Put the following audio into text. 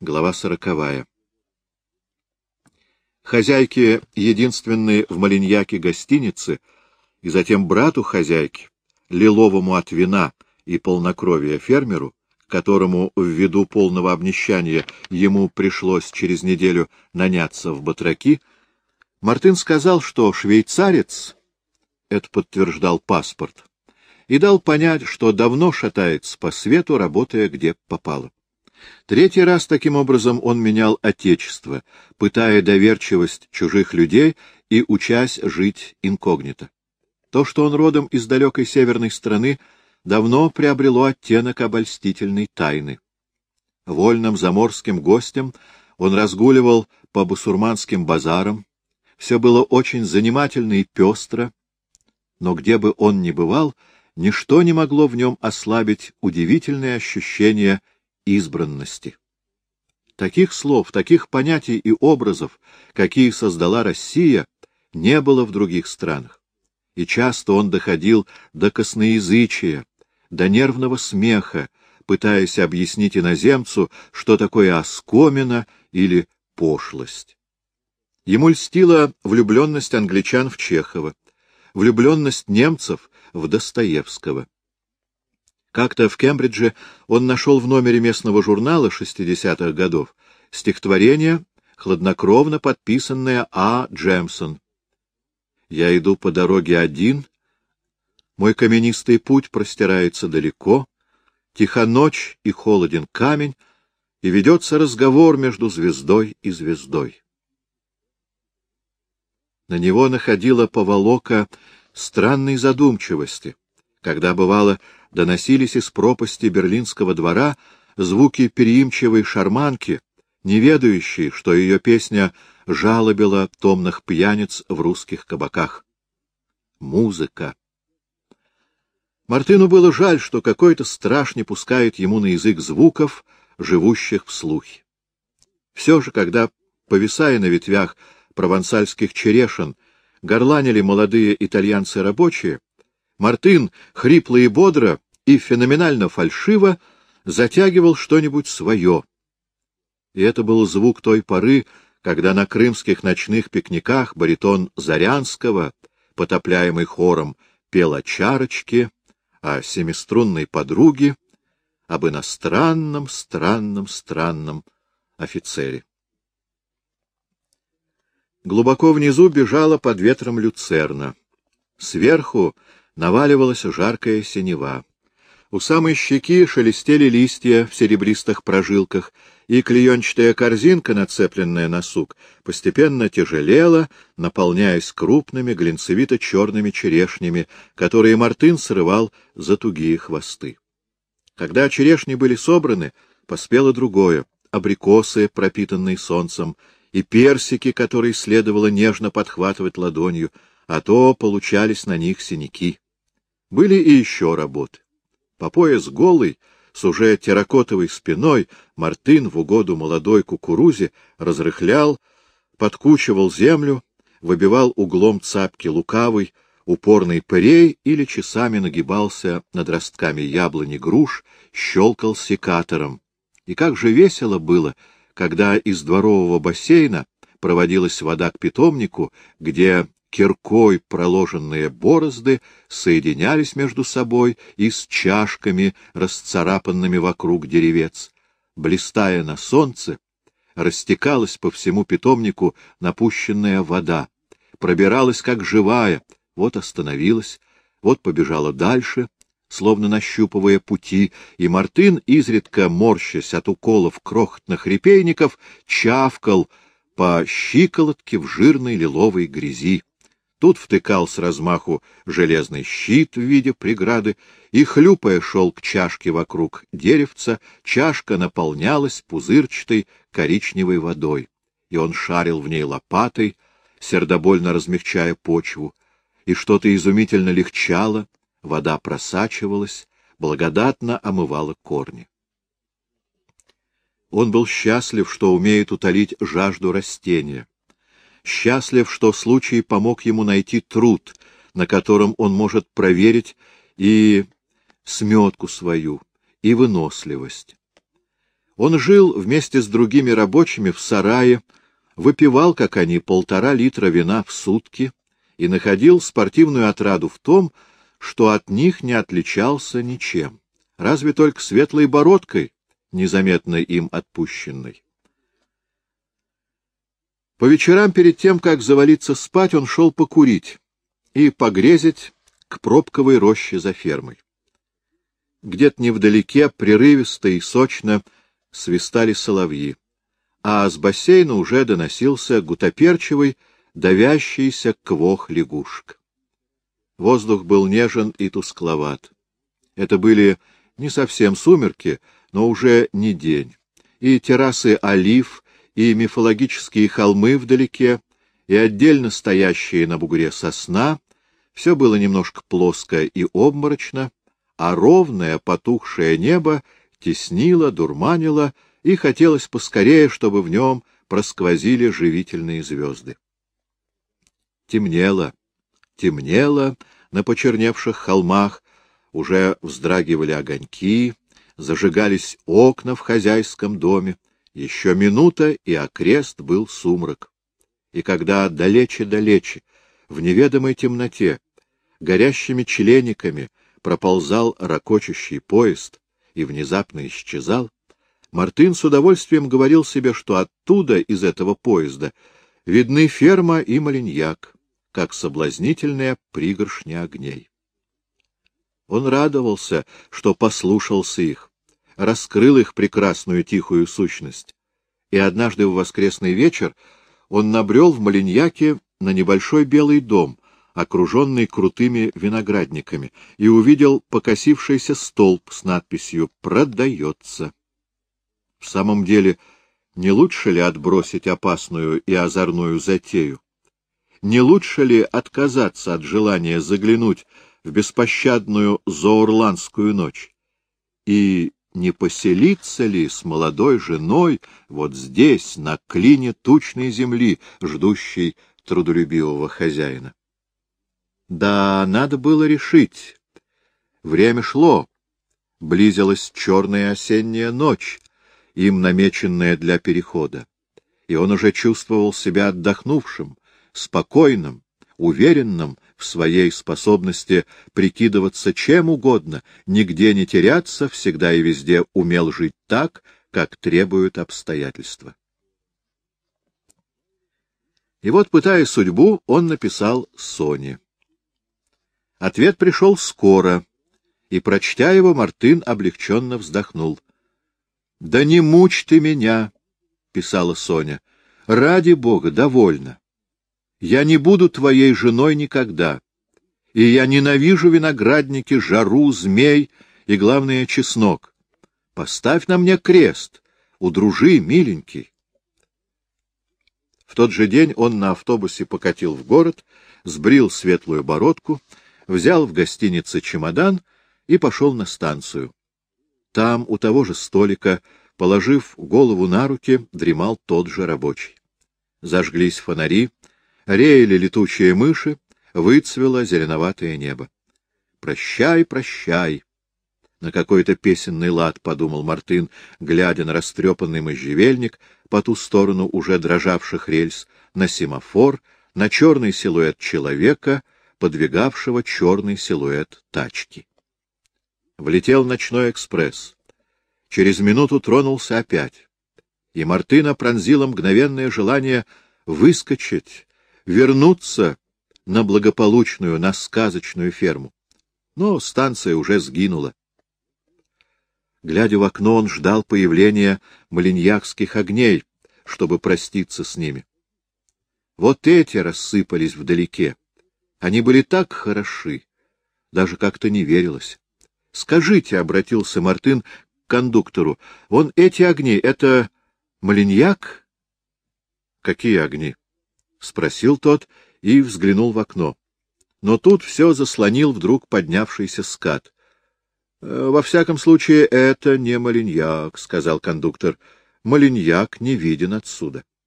Глава сороковая. Хозяйке единственной в Малиньяке гостиницы и затем брату хозяйки, лиловому от вина и полнокровия фермеру, которому ввиду полного обнищания ему пришлось через неделю наняться в батраки, Мартын сказал, что швейцарец, это подтверждал паспорт, и дал понять, что давно шатается по свету, работая где попало. Третий раз таким образом он менял отечество, пытая доверчивость чужих людей и учась жить инкогнито. То, что он родом из далекой северной страны, давно приобрело оттенок обольстительной тайны. Вольным заморским гостем он разгуливал по бусурманским базарам, все было очень занимательно и пестро, но где бы он ни бывал, ничто не могло в нем ослабить удивительное ощущение избранности. Таких слов, таких понятий и образов, какие создала Россия, не было в других странах. И часто он доходил до косноязычия, до нервного смеха, пытаясь объяснить иноземцу, что такое оскомина или пошлость. Ему льстила влюбленность англичан в Чехова, влюбленность немцев в Достоевского. Как-то в Кембридже он нашел в номере местного журнала 60-х годов стихотворение, хладнокровно подписанное А. Джемсон. «Я иду по дороге один, мой каменистый путь простирается далеко, тиха ночь и холоден камень, и ведется разговор между звездой и звездой». На него находила поволока странной задумчивости, когда, бывало, доносились из пропасти берлинского двора звуки переимчивой шарманки, не ведающей, что ее песня жалобила томных пьяниц в русских кабаках. Музыка. Мартыну было жаль, что какой-то страж не пускает ему на язык звуков, живущих в слухе. Все же, когда, повисая на ветвях провансальских черешин, горланили молодые итальянцы-рабочие, Мартын, хрипло и бодро и феноменально фальшиво, затягивал что-нибудь свое. И это был звук той поры, когда на крымских ночных пикниках баритон Зарянского, потопляемый хором, пел о чарочке, о семиструнной подруге, об иностранном, странном, странном офицере. Глубоко внизу бежала под ветром люцерна. Сверху наваливалась жаркая синева. У самой щеки шелестели листья в серебристых прожилках, и клеенчатая корзинка, нацепленная на сук, постепенно тяжелела, наполняясь крупными глинцевито-черными черешнями, которые Мартын срывал за тугие хвосты. Когда черешни были собраны, поспело другое — абрикосы, пропитанные солнцем, и персики, которые следовало нежно подхватывать ладонью, а то получались на них синяки. Были и еще работы. По пояс голый, с уже терракотовой спиной, Мартын в угоду молодой кукурузе разрыхлял, подкучивал землю, выбивал углом цапки лукавый, упорный пырей или часами нагибался над ростками яблони груш, щелкал секатором. И как же весело было, когда из дворового бассейна проводилась вода к питомнику, где киркой проложенные борозды соединялись между собой и с чашками, расцарапанными вокруг деревец. Блистая на солнце, растекалась по всему питомнику напущенная вода, пробиралась как живая, вот остановилась, вот побежала дальше, словно нащупывая пути, и Мартын, изредка морщась от уколов крохотных репейников, чавкал по щиколотке в жирной лиловой грязи. Тут втыкал с размаху железный щит в виде преграды и, хлюпая, шел к чашке вокруг деревца, чашка наполнялась пузырчатой коричневой водой, и он шарил в ней лопатой, сердобольно размягчая почву, и что-то изумительно легчало, вода просачивалась, благодатно омывала корни. Он был счастлив, что умеет утолить жажду растения счастлив, что случай помог ему найти труд, на котором он может проверить и сметку свою, и выносливость. Он жил вместе с другими рабочими в сарае, выпивал, как они, полтора литра вина в сутки и находил спортивную отраду в том, что от них не отличался ничем, разве только светлой бородкой, незаметно им отпущенной. По вечерам перед тем, как завалиться спать, он шел покурить и погрезить к пробковой роще за фермой. Где-то невдалеке, прерывисто и сочно, свистали соловьи, а с бассейна уже доносился гутоперчивый, давящийся квох лягушек. Воздух был нежен и тускловат. Это были не совсем сумерки, но уже не день. И террасы олив, и мифологические холмы вдалеке, и отдельно стоящие на бугре сосна — все было немножко плоско и обморочно, а ровное потухшее небо теснило, дурманило, и хотелось поскорее, чтобы в нем просквозили живительные звезды. Темнело, темнело на почерневших холмах, уже вздрагивали огоньки, зажигались окна в хозяйском доме, еще минута, и окрест был сумрак. И когда далече-далече, в неведомой темноте, горящими члениками проползал ракочущий поезд и внезапно исчезал, Мартын с удовольствием говорил себе, что оттуда, из этого поезда, видны ферма и малиньяк, как соблазнительная пригоршня огней. Он радовался, что послушался их, раскрыл их прекрасную тихую сущность. И однажды в воскресный вечер он набрел в Малиньяке на небольшой белый дом, окруженный крутыми виноградниками, и увидел покосившийся столб с надписью «Продается». В самом деле, не лучше ли отбросить опасную и озорную затею? Не лучше ли отказаться от желания заглянуть в беспощадную зоорландскую ночь и не поселиться ли с молодой женой вот здесь, на клине тучной земли, ждущей трудолюбивого хозяина. Да, надо было решить. Время шло. Близилась черная осенняя ночь, им намеченная для перехода. И он уже чувствовал себя отдохнувшим, спокойным, уверенным в своей способности прикидываться чем угодно, нигде не теряться, всегда и везде умел жить так, как требуют обстоятельства. И вот, пытая судьбу, он написал Соне. Ответ пришел скоро, и, прочтя его, Мартын облегченно вздохнул. — Да не мучь ты меня, — писала Соня. — Ради бога, довольно. Я не буду твоей женой никогда, и я ненавижу виноградники, жару, змей и, главное, чеснок. Поставь на мне крест, удружи, миленький. В тот же день он на автобусе покатил в город, сбрил светлую бородку, взял в гостинице чемодан и пошел на станцию. Там, у того же столика, положив голову на руки, дремал тот же рабочий. Зажглись фонари, реяли летучие мыши, выцвело зеленоватое небо. «Прощай, прощай!» На какой-то песенный лад, — подумал Мартын, глядя на растрепанный можжевельник по ту сторону уже дрожавших рельс, на семафор, на черный силуэт человека, подвигавшего черный силуэт тачки. Влетел ночной экспресс. Через минуту тронулся опять. И Мартына пронзило мгновенное желание выскочить, вернуться на благополучную, на сказочную ферму. Но станция уже сгинула. Глядя в окно, он ждал появления малиньякских огней, чтобы проститься с ними. Вот эти рассыпались вдалеке. Они были так хороши, даже как-то не верилось. — Скажите, — обратился Мартын к кондуктору, — вон эти огни — это малиньяк? — Какие огни? — спросил тот и взглянул в окно. Но тут все заслонил вдруг поднявшийся скат. «Э, — Во всяком случае, это не Малиньяк, — сказал кондуктор. — Малиньяк не виден отсюда. —